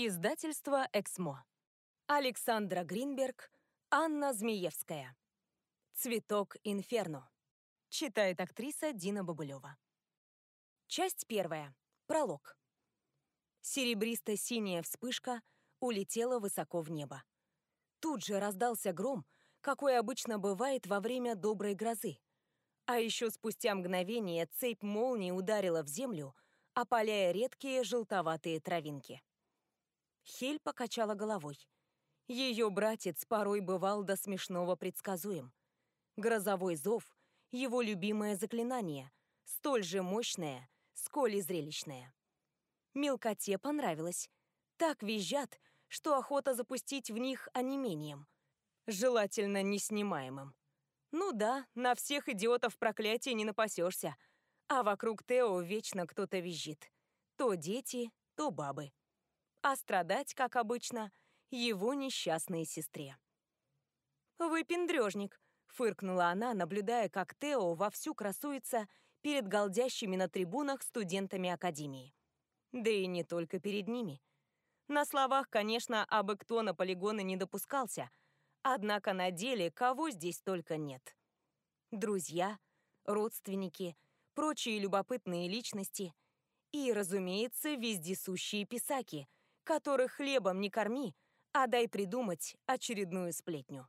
Издательство «Эксмо». Александра Гринберг, Анна Змеевская. «Цветок инферно». Читает актриса Дина Бабулева. Часть первая. Пролог. Серебристо-синяя вспышка улетела высоко в небо. Тут же раздался гром, какой обычно бывает во время доброй грозы. А еще спустя мгновение цепь молнии ударила в землю, опаляя редкие желтоватые травинки. Хель покачала головой. Ее братец порой бывал до смешного предсказуем. Грозовой зов — его любимое заклинание, столь же мощное, сколь и зрелищное. Мелкоте понравилось. Так визжат, что охота запустить в них онемением. Желательно неснимаемым. Ну да, на всех идиотов проклятия не напасешься. А вокруг Тео вечно кто-то визжит. То дети, то бабы а страдать, как обычно, его несчастной сестре. «Вы пендрёжник», — фыркнула она, наблюдая, как Тео вовсю красуется перед голдящими на трибунах студентами Академии. Да и не только перед ними. На словах, конечно, абы кто на полигоны не допускался, однако на деле кого здесь только нет. Друзья, родственники, прочие любопытные личности и, разумеется, вездесущие писаки — которых хлебом не корми, а дай придумать очередную сплетню.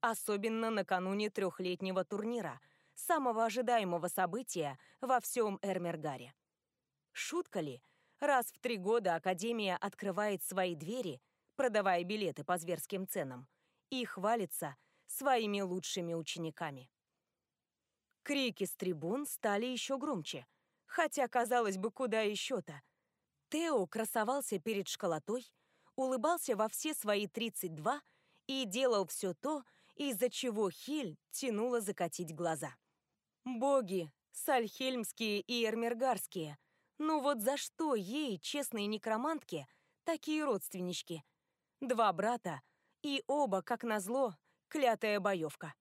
Особенно накануне трехлетнего турнира, самого ожидаемого события во всем Эрмергаре. Шутка ли, раз в три года Академия открывает свои двери, продавая билеты по зверским ценам, и хвалится своими лучшими учениками. Крики с трибун стали еще громче, хотя, казалось бы, куда еще-то – Тео красовался перед школотой, улыбался во все свои 32 и делал все то, из-за чего Хель тянула закатить глаза. Боги, сальхельмские и эрмергарские, ну вот за что ей, честные некромантки, такие родственнички? Два брата, и оба, как назло, клятая боевка.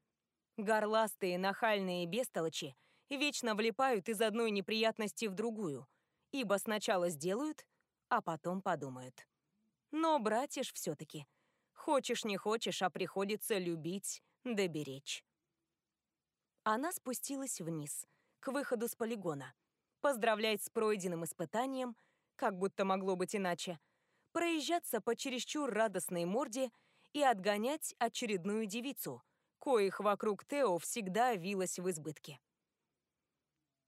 Горластые, нахальные бестолочи вечно влипают из одной неприятности в другую, ибо сначала сделают, а потом подумают. Но братишь все-таки. Хочешь не хочешь, а приходится любить да беречь. Она спустилась вниз, к выходу с полигона. Поздравлять с пройденным испытанием, как будто могло быть иначе, проезжаться по чересчур радостной морде и отгонять очередную девицу, коих вокруг Тео всегда вилась в избытке.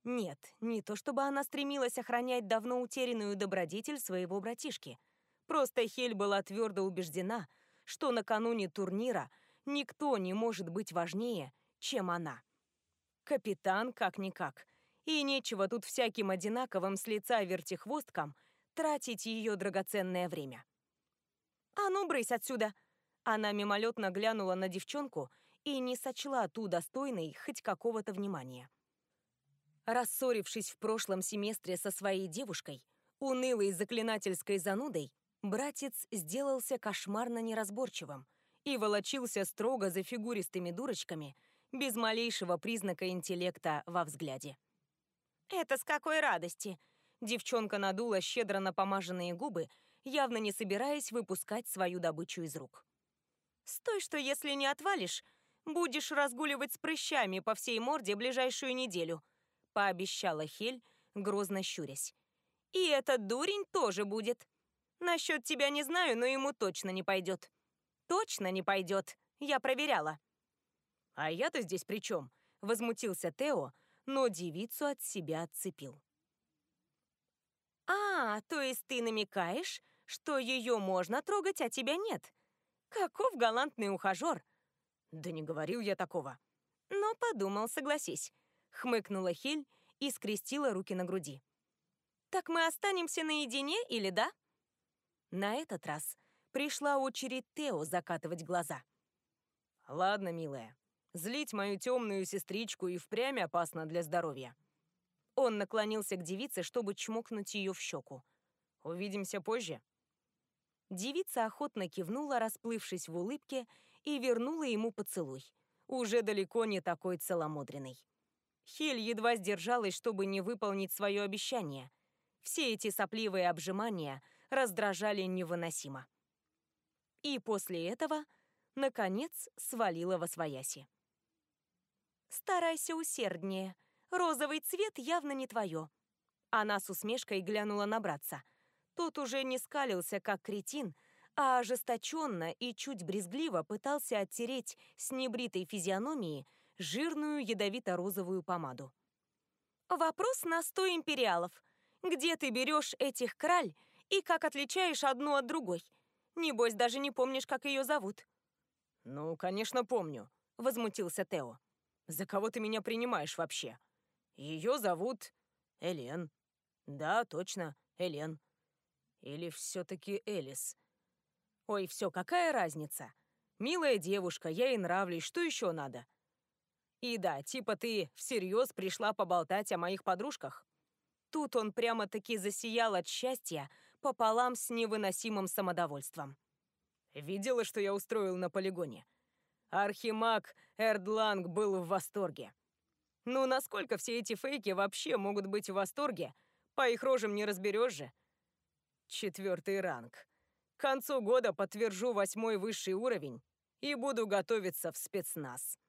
Нет, не то чтобы она стремилась охранять давно утерянную добродетель своего братишки. Просто Хель была твердо убеждена, что накануне турнира никто не может быть важнее, чем она. Капитан как-никак. И нечего тут всяким одинаковым с лица вертихвосткам тратить ее драгоценное время. «А ну, брысь отсюда!» Она мимолетно глянула на девчонку и не сочла ту достойной хоть какого-то внимания. Рассорившись в прошлом семестре со своей девушкой, унылой заклинательской занудой, братец сделался кошмарно неразборчивым и волочился строго за фигуристыми дурочками, без малейшего признака интеллекта во взгляде. «Это с какой радости!» Девчонка надула щедро напомаженные губы, явно не собираясь выпускать свою добычу из рук. «Стой, что если не отвалишь, будешь разгуливать с прыщами по всей морде ближайшую неделю», пообещала Хель, грозно щурясь. «И этот дурень тоже будет. Насчет тебя не знаю, но ему точно не пойдет. Точно не пойдет. Я проверяла». «А я-то здесь при чем?» — возмутился Тео, но девицу от себя отцепил. «А, то есть ты намекаешь, что ее можно трогать, а тебя нет? Каков галантный ухажер!» «Да не говорил я такого». «Но подумал, согласись хмыкнула Хель и скрестила руки на груди. Так мы останемся наедине или да? На этот раз пришла очередь Тео закатывать глаза. Ладно, милая. Злить мою темную сестричку и впрямь опасно для здоровья. Он наклонился к девице, чтобы чмокнуть ее в щеку. Увидимся позже. Девица охотно кивнула, расплывшись в улыбке, и вернула ему поцелуй, уже далеко не такой целомудренный. Хель едва сдержалась, чтобы не выполнить свое обещание. Все эти сопливые обжимания раздражали невыносимо. И после этого, наконец, свалила во свояси. «Старайся усерднее. Розовый цвет явно не твое». Она с усмешкой глянула на братца. Тот уже не скалился, как кретин, а ожесточенно и чуть брезгливо пытался оттереть с небритой физиономии жирную ядовито-розовую помаду. «Вопрос на сто империалов. Где ты берешь этих краль и как отличаешь одну от другой? Небось, даже не помнишь, как ее зовут». «Ну, конечно, помню», — возмутился Тео. «За кого ты меня принимаешь вообще? Ее зовут Элен. Да, точно, Элен. Или все-таки Элис. Ой, все, какая разница? Милая девушка, я ей нравлюсь, что еще надо? И да, типа ты всерьез пришла поболтать о моих подружках? Тут он прямо-таки засиял от счастья пополам с невыносимым самодовольством. Видела, что я устроил на полигоне? Архимаг Эрдланг был в восторге. Ну, насколько все эти фейки вообще могут быть в восторге? По их рожам не разберешь же. Четвертый ранг. К концу года подтвержу восьмой высший уровень и буду готовиться в спецназ.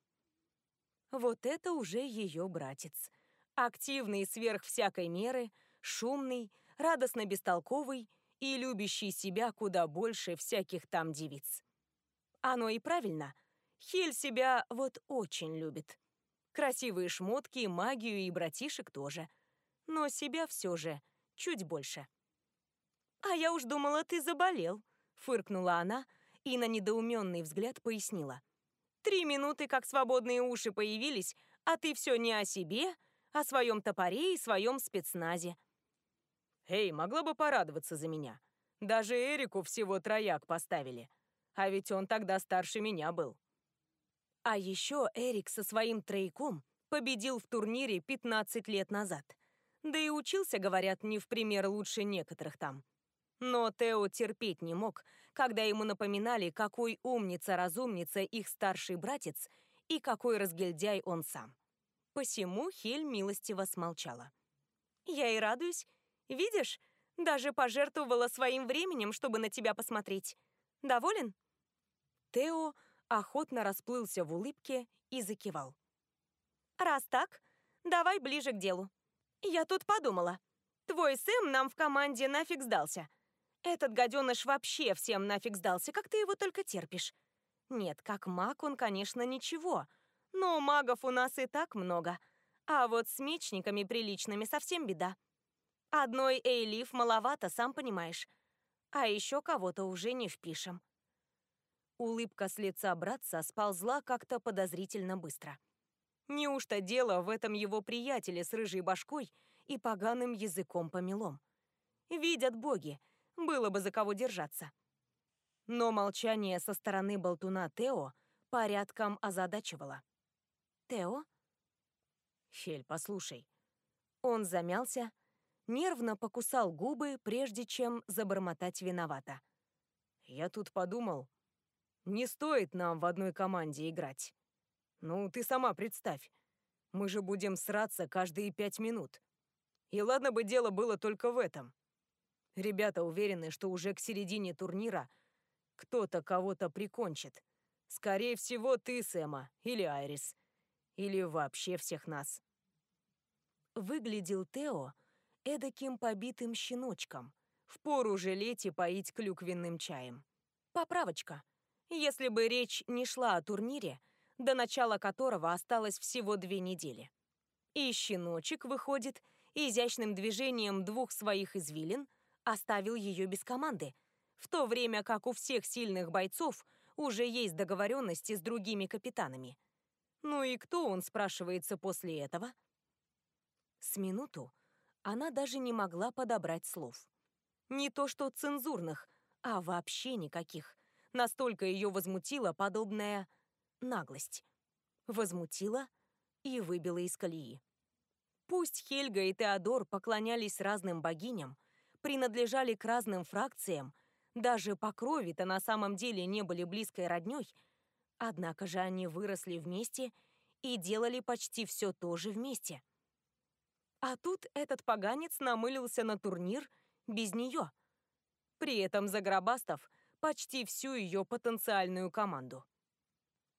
Вот это уже ее братец. Активный сверх всякой меры, шумный, радостно бестолковый и любящий себя куда больше всяких там девиц. Оно и правильно. Хель себя вот очень любит. Красивые шмотки, магию и братишек тоже. Но себя все же чуть больше. «А я уж думала, ты заболел», — фыркнула она и на недоуменный взгляд пояснила. «Три минуты, как свободные уши появились, а ты все не о себе, о своем топоре и своем спецназе». «Эй, могла бы порадоваться за меня. Даже Эрику всего трояк поставили. А ведь он тогда старше меня был». А еще Эрик со своим трояком победил в турнире 15 лет назад. Да и учился, говорят, не в пример лучше некоторых там. Но Тео терпеть не мог, когда ему напоминали, какой умница-разумница их старший братец и какой разгильдяй он сам. Посему Хель милостиво смолчала. «Я и радуюсь. Видишь, даже пожертвовала своим временем, чтобы на тебя посмотреть. Доволен?» Тео охотно расплылся в улыбке и закивал. «Раз так, давай ближе к делу. Я тут подумала. Твой Сэм нам в команде нафиг сдался. Этот гаденыш вообще всем нафиг сдался, как ты его только терпишь. Нет, как маг он, конечно, ничего, но магов у нас и так много. А вот с мечниками приличными совсем беда. Одной Эйлиф маловато, сам понимаешь. А еще кого-то уже не впишем. Улыбка с лица братца сползла как-то подозрительно быстро. Неужто дело в этом его приятеле с рыжей башкой и поганым языком помелом? Видят боги, было бы за кого держаться. Но молчание со стороны болтуна Тео порядком озадачивало. «Тео?» «Хель, послушай». Он замялся, нервно покусал губы, прежде чем забормотать виновато. «Я тут подумал, не стоит нам в одной команде играть. Ну, ты сама представь. Мы же будем сраться каждые пять минут. И ладно бы дело было только в этом. Ребята уверены, что уже к середине турнира кто-то кого-то прикончит. Скорее всего, ты, Сэма, или Айрис. Или вообще всех нас. Выглядел Тео эдаким побитым щеночком. Впору жалеть и поить клюквенным чаем. Поправочка. Если бы речь не шла о турнире, до начала которого осталось всего две недели. И щеночек, выходит, изящным движением двух своих извилин оставил ее без команды, в то время как у всех сильных бойцов уже есть договоренности с другими капитанами. Ну и кто он, спрашивается, после этого? С минуту она даже не могла подобрать слов. Не то что цензурных, а вообще никаких. Настолько ее возмутила подобная наглость. Возмутила и выбила из колеи. Пусть Хельга и Теодор поклонялись разным богиням, принадлежали к разным фракциям, даже по крови-то на самом деле не были близкой роднёй, однако же они выросли вместе и делали почти все то же вместе. А тут этот поганец намылился на турнир без нее. при этом загробастав почти всю ее потенциальную команду.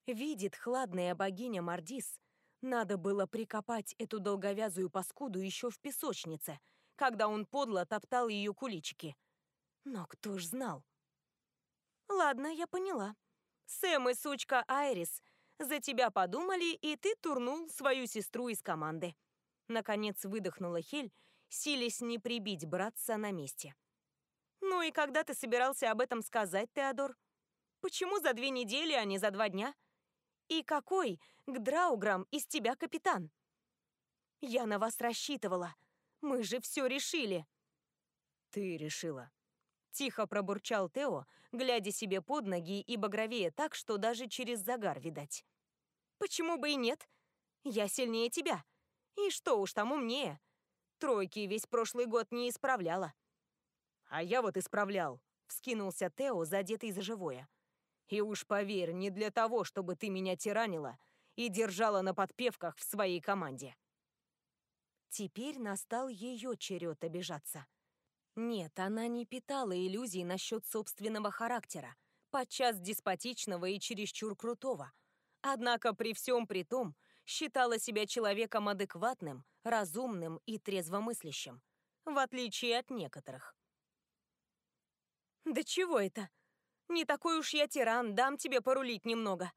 Видит хладная богиня Мардис, надо было прикопать эту долговязую паскуду еще в песочнице, когда он подло топтал ее куличики. Но кто ж знал? Ладно, я поняла. Сэм и сучка Айрис за тебя подумали, и ты турнул свою сестру из команды. Наконец выдохнула Хель, силясь не прибить братца на месте. Ну и когда ты собирался об этом сказать, Теодор? Почему за две недели, а не за два дня? И какой к Драуграм из тебя капитан? Я на вас рассчитывала. Мы же все решили. Ты решила. Тихо пробурчал Тео, глядя себе под ноги и багровее так, что даже через загар видать. Почему бы и нет? Я сильнее тебя. И что уж там умнее. Тройки весь прошлый год не исправляла. А я вот исправлял, вскинулся Тео, задетый за живое. И уж поверь, не для того, чтобы ты меня тиранила и держала на подпевках в своей команде. Теперь настал ее черед обижаться. Нет, она не питала иллюзий насчет собственного характера, подчас деспотичного и чересчур крутого. Однако при всем при том считала себя человеком адекватным, разумным и трезвомыслящим, в отличие от некоторых. «Да чего это? Не такой уж я тиран, дам тебе порулить немного».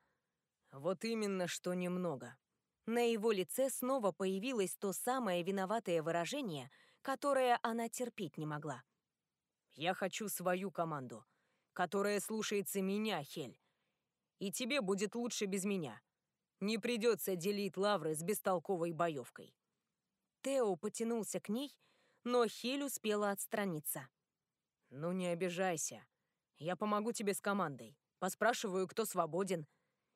Вот именно, что немного. На его лице снова появилось то самое виноватое выражение, которое она терпеть не могла. «Я хочу свою команду, которая слушается меня, Хель. И тебе будет лучше без меня. Не придется делить лавры с бестолковой боевкой». Тео потянулся к ней, но Хель успела отстраниться. «Ну не обижайся. Я помогу тебе с командой. Поспрашиваю, кто свободен».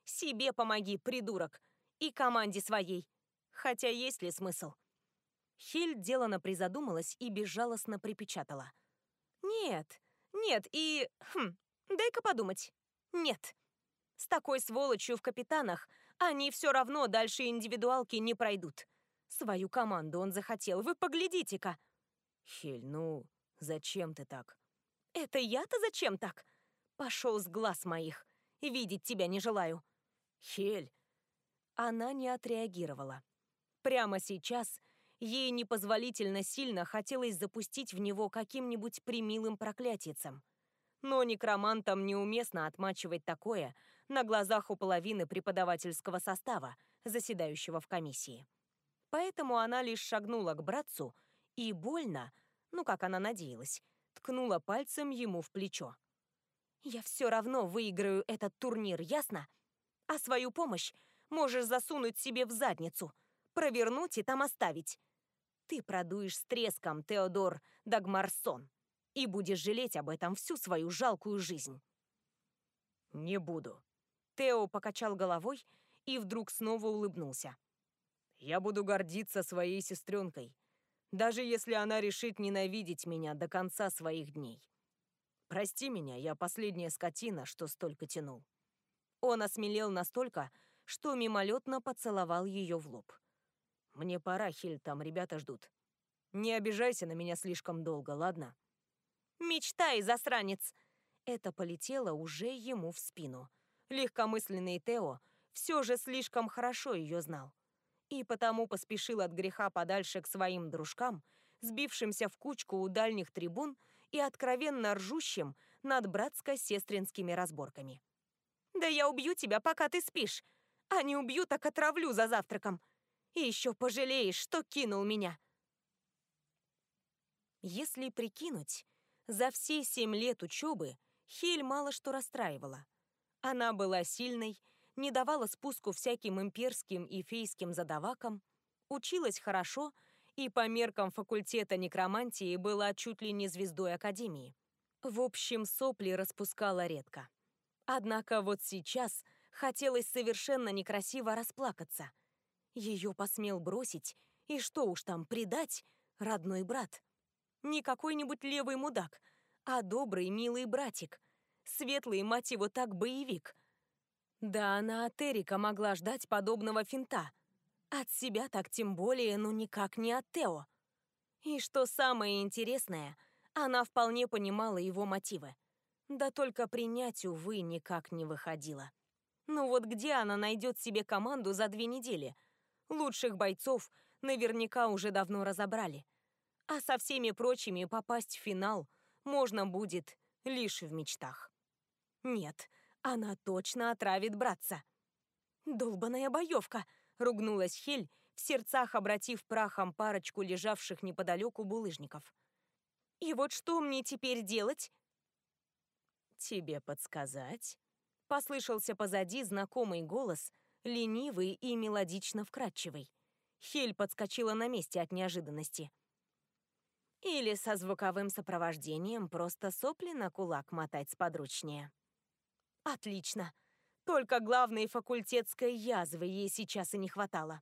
«Себе помоги, придурок. И команде своей. Хотя есть ли смысл?» Хель делано призадумалась и безжалостно припечатала. «Нет, нет, и... Хм, дай-ка подумать. Нет. С такой сволочью в капитанах они все равно дальше индивидуалки не пройдут. Свою команду он захотел, вы поглядите-ка». «Хель, ну, зачем ты так?» «Это я-то зачем так? Пошел с глаз моих. Видеть тебя не желаю». «Хель!» Она не отреагировала. Прямо сейчас ей непозволительно сильно хотелось запустить в него каким-нибудь примилым проклятицем. Но некромантам неуместно отмачивать такое на глазах у половины преподавательского состава, заседающего в комиссии. Поэтому она лишь шагнула к братцу и больно, ну как она надеялась, ткнула пальцем ему в плечо. «Я все равно выиграю этот турнир, ясно? А свою помощь можешь засунуть себе в задницу, провернуть и там оставить. Ты продуешь с треском, Теодор Дагмарсон, и будешь жалеть об этом всю свою жалкую жизнь». «Не буду». Тео покачал головой и вдруг снова улыбнулся. «Я буду гордиться своей сестренкой, даже если она решит ненавидеть меня до конца своих дней. Прости меня, я последняя скотина, что столько тянул. Он осмелел настолько, что мимолетно поцеловал ее в лоб. Мне пора, Хиль, там ребята ждут. Не обижайся на меня слишком долго, ладно? Мечтай, засранец! Это полетело уже ему в спину. Легкомысленный Тео все же слишком хорошо ее знал и потому поспешил от греха подальше к своим дружкам, сбившимся в кучку у дальних трибун и откровенно ржущим над братско-сестринскими разборками. «Да я убью тебя, пока ты спишь, а не убью, так отравлю за завтраком. И еще пожалеешь, что кинул меня». Если прикинуть, за все семь лет учебы Хель мало что расстраивала. Она была сильной, не давала спуску всяким имперским и фейским задавакам, училась хорошо и по меркам факультета некромантии была чуть ли не звездой Академии. В общем, сопли распускала редко. Однако вот сейчас хотелось совершенно некрасиво расплакаться. Ее посмел бросить, и что уж там, предать, родной брат. Не какой-нибудь левый мудак, а добрый, милый братик. Светлый, мать его, так боевик — да она от Эрика могла ждать подобного финта. От себя так тем более, ну никак не от Тео. И что самое интересное, Она вполне понимала его мотивы. Да только принять, увы, никак не выходило. Ну вот где она найдет себе команду за две недели? Лучших бойцов наверняка уже давно разобрали. А со всеми прочими попасть в финал можно будет лишь в мечтах. Нет, она точно отравит братца. «Долбаная боевка!» — ругнулась Хель, в сердцах обратив прахом парочку лежавших неподалеку булыжников. «И вот что мне теперь делать?» «Тебе подсказать?» — послышался позади знакомый голос, ленивый и мелодично вкрадчивый. Хель подскочила на месте от неожиданности. Или со звуковым сопровождением просто сопли на кулак мотать сподручнее. Отлично. Только главной факультетской язвы ей сейчас и не хватало.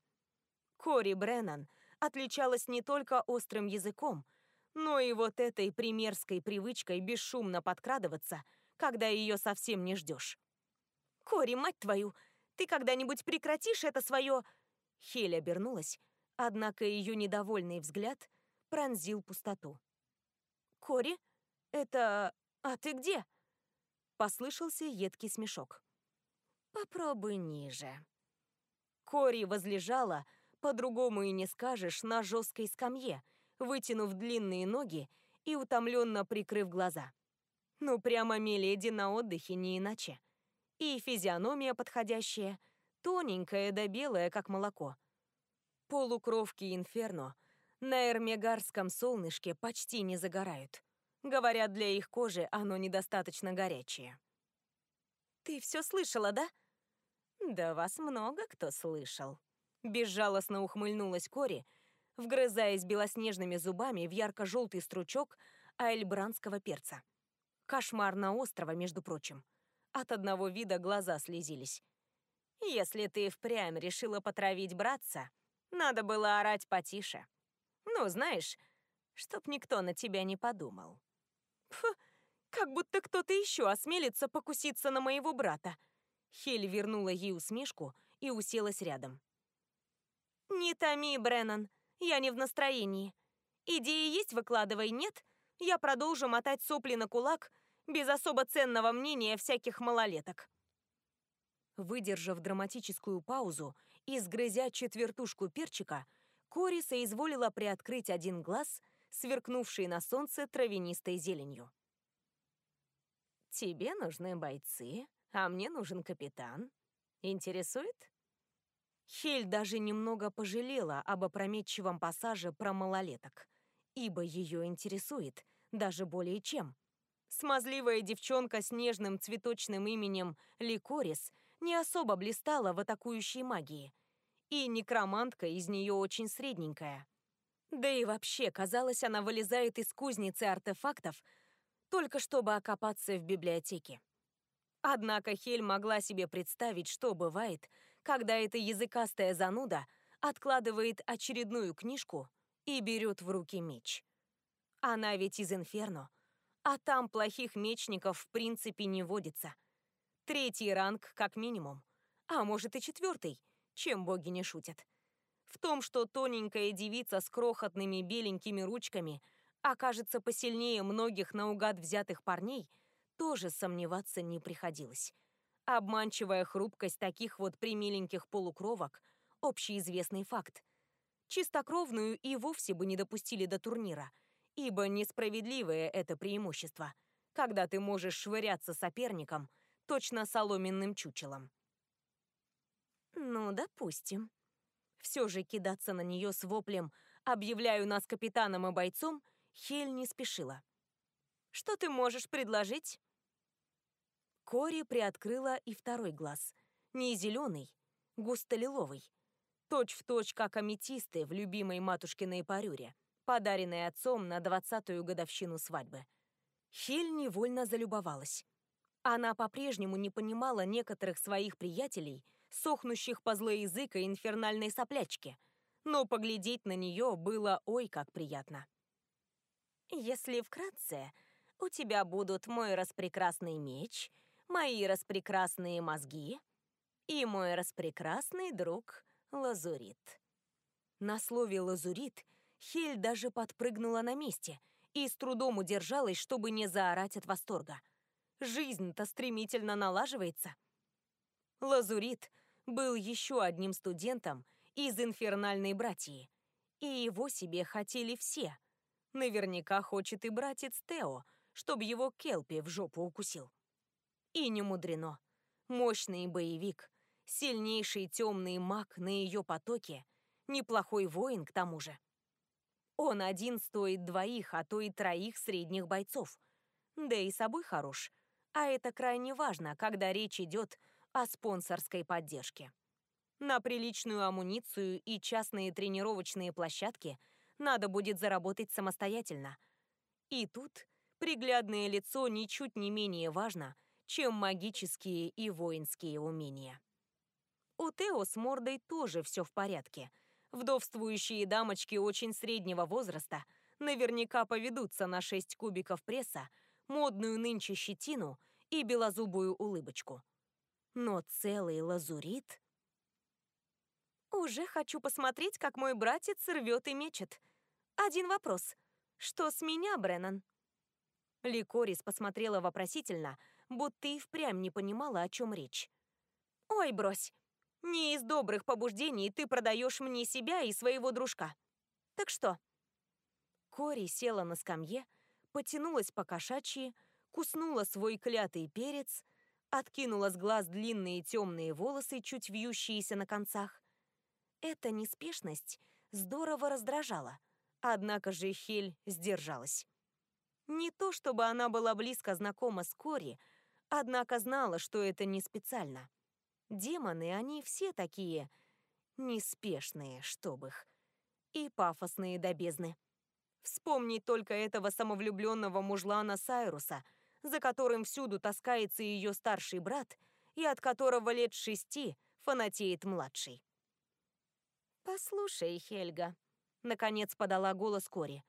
Кори Бреннан отличалась не только острым языком, но и вот этой примерской привычкой бесшумно подкрадываться, когда ее совсем не ждешь. «Кори, мать твою, ты когда-нибудь прекратишь это свое...» Хель обернулась, однако ее недовольный взгляд пронзил пустоту. «Кори? Это... А ты где?» Послышался едкий смешок. «Попробуй ниже». Кори возлежала, по-другому и не скажешь, на жесткой скамье, вытянув длинные ноги и утомленно прикрыв глаза. Ну, прямо миледи на отдыхе, не иначе. И физиономия подходящая, тоненькая да белая, как молоко. Полукровки инферно на эрмегарском солнышке почти не загорают. Говорят, для их кожи оно недостаточно горячее. «Ты все слышала, да?» «Да вас много кто слышал», — безжалостно ухмыльнулась Кори, вгрызаясь белоснежными зубами в ярко-желтый стручок айльбранского перца. Кошмар на острова, между прочим. От одного вида глаза слезились. «Если ты впрямь решила потравить братца, надо было орать потише. Ну, знаешь, чтоб никто на тебя не подумал. Фу, как будто кто-то еще осмелится покуситься на моего брата. Хель вернула ей усмешку и уселась рядом. «Не томи, Бреннан, я не в настроении. Идеи есть, выкладывай, нет? Я продолжу мотать сопли на кулак без особо ценного мнения всяких малолеток». Выдержав драматическую паузу и сгрызя четвертушку перчика, Кори соизволила приоткрыть один глаз, сверкнувший на солнце травянистой зеленью. «Тебе нужны бойцы, а мне нужен капитан. Интересует?» Хель даже немного пожалела об опрометчивом пассаже про малолеток, ибо ее интересует даже более чем. Смазливая девчонка с нежным цветочным именем Ликорис не особо блистала в атакующей магии — и некромантка из нее очень средненькая. Да и вообще, казалось, она вылезает из кузницы артефактов, только чтобы окопаться в библиотеке. Однако Хель могла себе представить, что бывает, когда эта языкастая зануда откладывает очередную книжку и берет в руки меч. Она ведь из Инферно, а там плохих мечников в принципе не водится. Третий ранг как минимум, а может и четвертый — чем боги не шутят. В том, что тоненькая девица с крохотными беленькими ручками окажется посильнее многих наугад взятых парней, тоже сомневаться не приходилось. Обманчивая хрупкость таких вот примиленьких полукровок – общеизвестный факт. Чистокровную и вовсе бы не допустили до турнира, ибо несправедливое это преимущество, когда ты можешь швыряться соперником точно соломенным чучелом. Ну, допустим. Все же кидаться на нее с воплем «Объявляю нас капитаном и бойцом» Хель не спешила. «Что ты можешь предложить?» Кори приоткрыла и второй глаз. Не зеленый, густо-лиловый. Точь в точь, как аметисты в любимой матушкиной парюре, подаренной отцом на двадцатую годовщину свадьбы. Хель невольно залюбовалась. Она по-прежнему не понимала некоторых своих приятелей, сохнущих по злой язык и инфернальной соплячке, но поглядеть на нее было ой как приятно. «Если вкратце, у тебя будут мой распрекрасный меч, мои распрекрасные мозги и мой распрекрасный друг Лазурит». На слове «лазурит» Хель даже подпрыгнула на месте и с трудом удержалась, чтобы не заорать от восторга. Жизнь-то стремительно налаживается. Лазурит был еще одним студентом из инфернальной братьи, и его себе хотели все. Наверняка хочет и братец Тео, чтобы его Келпи в жопу укусил. И не мудрено. Мощный боевик, сильнейший темный маг на ее потоке, неплохой воин к тому же. Он один стоит двоих, а то и троих средних бойцов. Да и собой хорош. А это крайне важно, когда речь идет о спонсорской поддержке. На приличную амуницию и частные тренировочные площадки надо будет заработать самостоятельно. И тут приглядное лицо ничуть не менее важно, чем магические и воинские умения. У Тео с мордой тоже все в порядке – Вдовствующие дамочки очень среднего возраста наверняка поведутся на 6 кубиков пресса, модную нынче щетину и белозубую улыбочку. Но целый лазурит... Уже хочу посмотреть, как мой братец рвет и мечет. Один вопрос. Что с меня, Бреннан? Ликорис посмотрела вопросительно, будто и впрямь не понимала, о чем речь. «Ой, брось, не из добрых побуждений ты продаешь мне себя и своего дружка. Так что?» Кори села на скамье, потянулась по кошачьи, куснула свой клятый перец, откинула с глаз длинные темные волосы, чуть вьющиеся на концах. Эта неспешность здорово раздражала, однако же Хель сдержалась. Не то чтобы она была близко знакома с Кори, однако знала, что это не специально. Демоны, они все такие неспешные, чтоб их, и пафосные до бездны. Вспомнить только этого самовлюбленного мужлана Сайруса, за которым всюду таскается ее старший брат и от которого лет шести фанатеет младший. «Послушай, Хельга», — наконец подала голос Кори,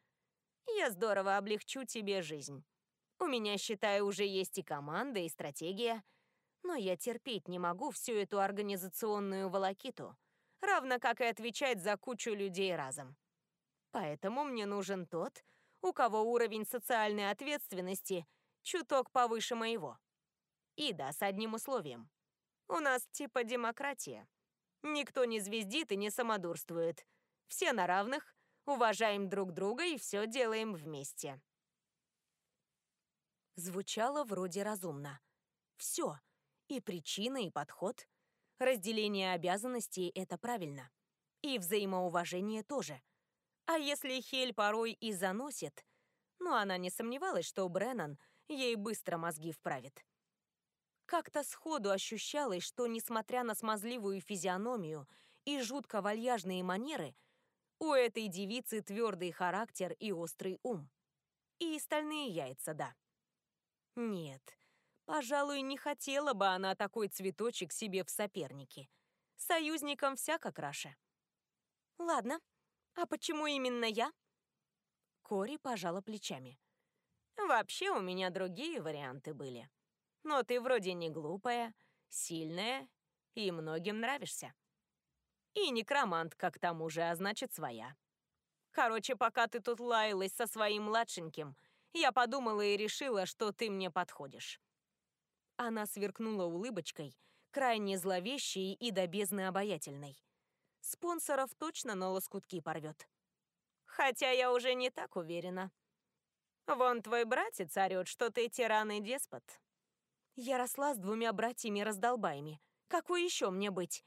«я здорово облегчу тебе жизнь. У меня, считаю, уже есть и команда, и стратегия но я терпеть не могу всю эту организационную волокиту, равно как и отвечать за кучу людей разом. Поэтому мне нужен тот, у кого уровень социальной ответственности чуток повыше моего. И да, с одним условием. У нас типа демократия. Никто не звездит и не самодурствует. Все на равных, уважаем друг друга и все делаем вместе. Звучало вроде разумно. Все. И причина, и подход. Разделение обязанностей — это правильно. И взаимоуважение тоже. А если Хель порой и заносит, но она не сомневалась, что Бреннан ей быстро мозги вправит. Как-то сходу ощущалось, что, несмотря на смазливую физиономию и жутко вальяжные манеры, у этой девицы твердый характер и острый ум. И стальные яйца, да. Нет, Пожалуй, не хотела бы она такой цветочек себе в соперники. Союзникам всяко краше. Ладно, а почему именно я? Кори пожала плечами. Вообще у меня другие варианты были. Но ты вроде не глупая, сильная и многим нравишься. И некромантка к тому же, а значит своя. Короче, пока ты тут лаялась со своим младшеньким, я подумала и решила, что ты мне подходишь. Она сверкнула улыбочкой, крайне зловещей и до бездны обаятельной. Спонсоров точно на лоскутки порвет. Хотя я уже не так уверена. Вон твой братец орёт, что ты тиран и деспот. Я росла с двумя братьями-раздолбаями. Какой еще мне быть?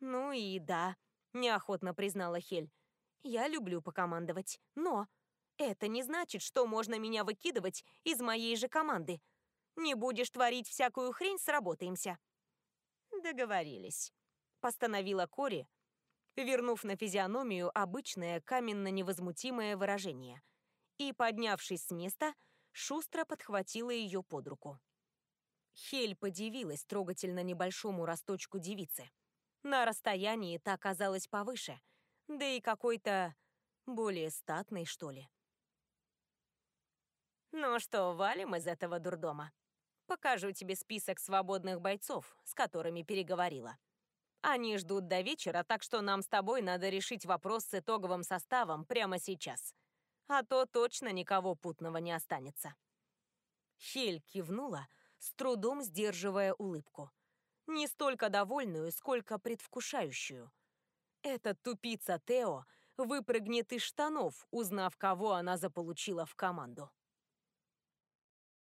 Ну и да, неохотно признала Хель. Я люблю покомандовать, но это не значит, что можно меня выкидывать из моей же команды. Не будешь творить всякую хрень, сработаемся». «Договорились», — постановила Кори, вернув на физиономию обычное каменно-невозмутимое выражение, и, поднявшись с места, шустро подхватила ее под руку. Хель подивилась трогательно небольшому росточку девицы. На расстоянии та оказалась повыше, да и какой-то более статной, что ли. «Ну что, валим из этого дурдома?» Покажу тебе список свободных бойцов, с которыми переговорила. Они ждут до вечера, так что нам с тобой надо решить вопрос с итоговым составом прямо сейчас. а то точно никого путного не останется. Хель кивнула, с трудом сдерживая улыбку. Не столько довольную, сколько предвкушающую. Этот тупица Тео выпрыгнет из штанов, узнав, кого она заполучила в команду.